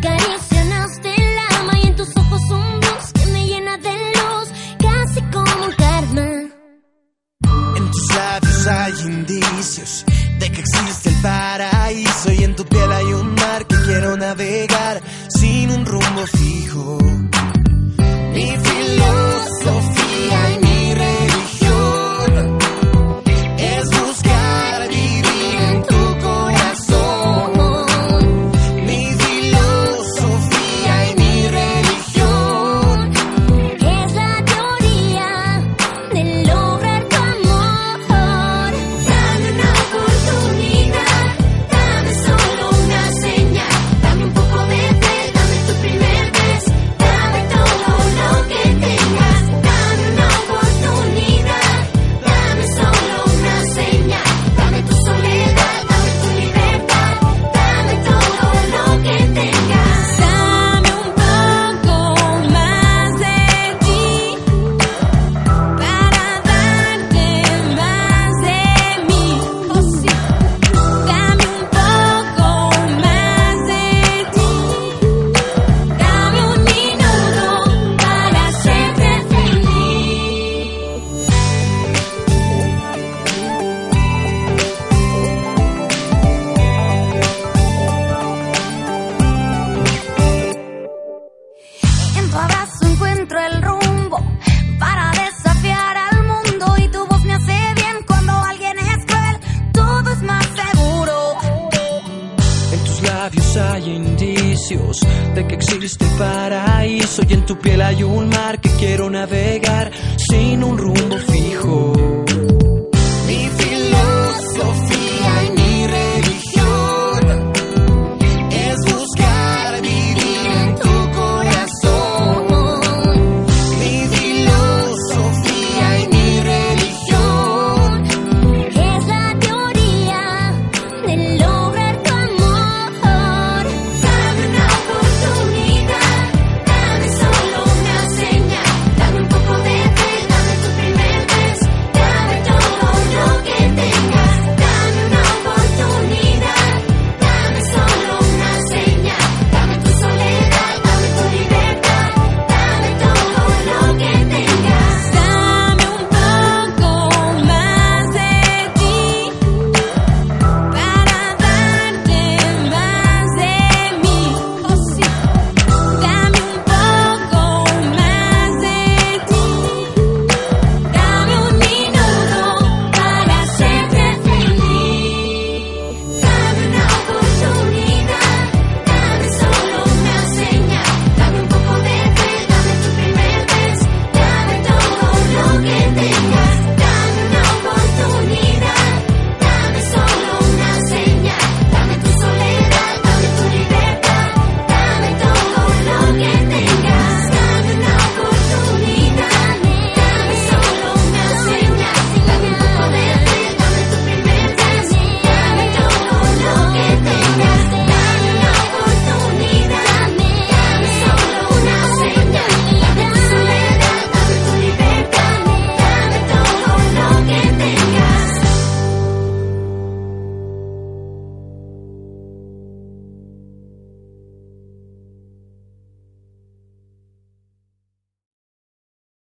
acariciaste el alma y en tus ojos un bus que me llena de luz, casi como un karma. En tus labios hay indicios de que existe el paraíso y en tu piel hay un mar que quiero navegar sin un rumbo fijo. Mi tu abrazo encuentro el rumbo para desafiar al mundo y tu voz me hace bien cuando alguien es cruel. Todo es más seguro. En tus labios hay indicios de que existe el paraíso y en tu piel hay un mar que quiero navegar sin un rumbo fijo.